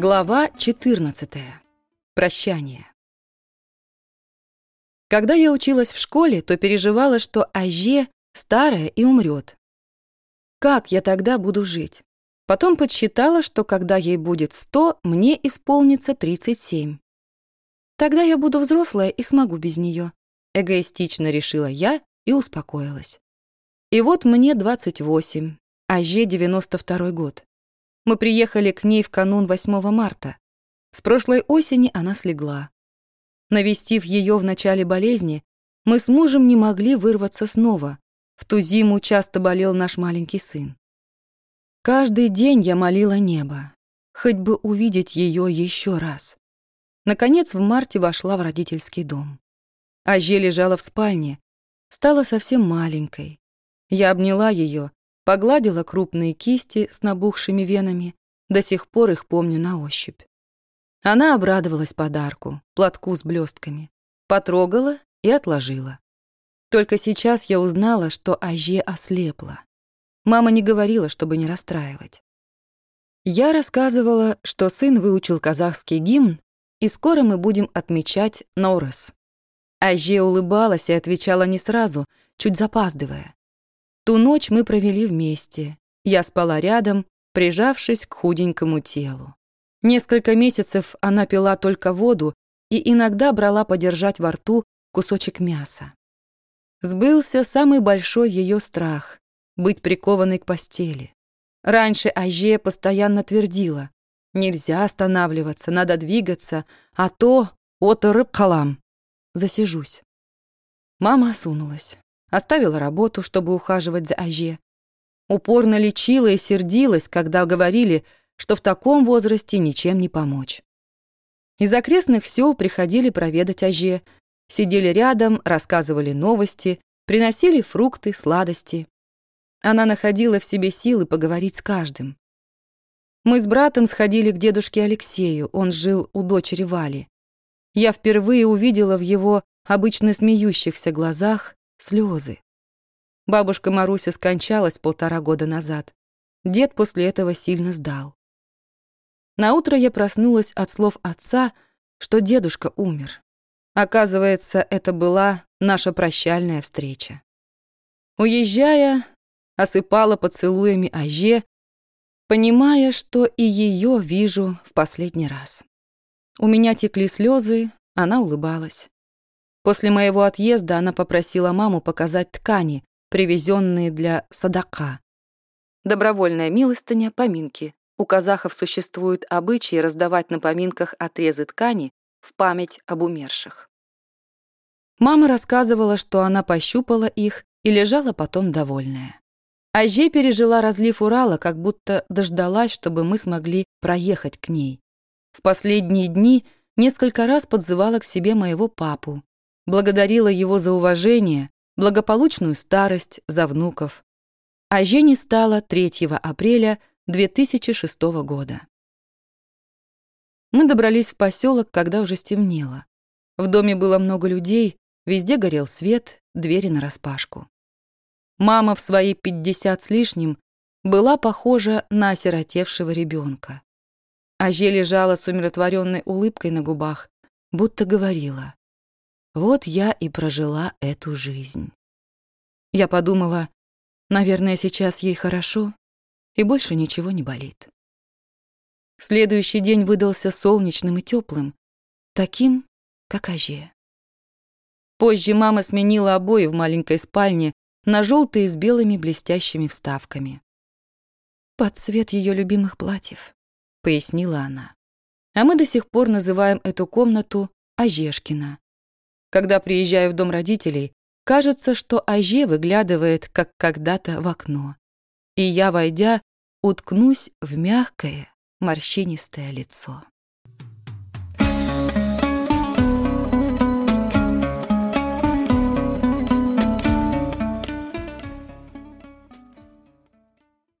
Глава 14. Прощание. Когда я училась в школе, то переживала, что Аже старая и умрет. Как я тогда буду жить? Потом подсчитала, что когда ей будет 100, мне исполнится 37. Тогда я буду взрослая и смогу без нее. Эгоистично решила я и успокоилась. И вот мне 28, Аже 92 год. Мы приехали к ней в канун 8 марта. С прошлой осени она слегла. Навестив ее в начале болезни, мы с мужем не могли вырваться снова. В ту зиму часто болел наш маленький сын. Каждый день я молила небо, хоть бы увидеть ее еще раз. Наконец, в марте вошла в родительский дом. Аже лежала в спальне, стала совсем маленькой. Я обняла ее Погладила крупные кисти с набухшими венами, до сих пор их помню на ощупь. Она обрадовалась подарку, платку с блестками, потрогала и отложила. Только сейчас я узнала, что Аже ослепла. Мама не говорила, чтобы не расстраивать. Я рассказывала, что сын выучил казахский гимн, и скоро мы будем отмечать Норес. Аже улыбалась и отвечала не сразу, чуть запаздывая. Ту ночь мы провели вместе. Я спала рядом, прижавшись к худенькому телу. Несколько месяцев она пила только воду и иногда брала подержать во рту кусочек мяса. Сбылся самый большой ее страх — быть прикованной к постели. Раньше Аже постоянно твердила, нельзя останавливаться, надо двигаться, а то оторып халам. Засижусь. Мама осунулась. Оставила работу, чтобы ухаживать за Аже. Упорно лечила и сердилась, когда говорили, что в таком возрасте ничем не помочь. Из окрестных сел приходили проведать Аже, сидели рядом, рассказывали новости, приносили фрукты, сладости. Она находила в себе силы поговорить с каждым. Мы с братом сходили к дедушке Алексею, он жил у дочери Вали. Я впервые увидела в его обычно смеющихся глазах слезы. Бабушка Маруся скончалась полтора года назад. Дед после этого сильно сдал. Наутро я проснулась от слов отца, что дедушка умер. Оказывается, это была наша прощальная встреча. Уезжая, осыпала поцелуями Аже, понимая, что и ее вижу в последний раз. У меня текли слезы, она улыбалась. После моего отъезда она попросила маму показать ткани, привезенные для садака. Добровольная милостыня, поминки. У казахов существует обычай раздавать на поминках отрезы ткани в память об умерших. Мама рассказывала, что она пощупала их и лежала потом довольная. Аже пережила разлив Урала, как будто дождалась, чтобы мы смогли проехать к ней. В последние дни несколько раз подзывала к себе моего папу, благодарила его за уважение, благополучную старость, за внуков. А Жене стало 3 апреля 2006 года. Мы добрались в поселок, когда уже стемнело. В доме было много людей, везде горел свет, двери нараспашку. Мама в свои 50 с лишним была похожа на осиротевшего ребенка. Аже лежала с умиротворенной улыбкой на губах, будто говорила вот я и прожила эту жизнь. Я подумала, наверное, сейчас ей хорошо, и больше ничего не болит. Следующий день выдался солнечным и теплым, таким, как Аже. Позже мама сменила обои в маленькой спальне на желтые с белыми блестящими вставками. «Под цвет ее любимых платьев», — пояснила она. «А мы до сих пор называем эту комнату Ажешкина, когда приезжаю в дом родителей, кажется, что Аже выглядывает, как когда-то в окно. И я, войдя, уткнусь в мягкое, морщинистое лицо.